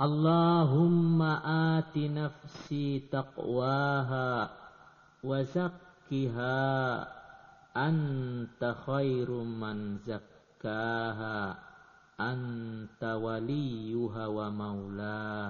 اللهم آت نفسي تقواها وزكها. أنت خير من زكاها. أنت وليها ومولاها.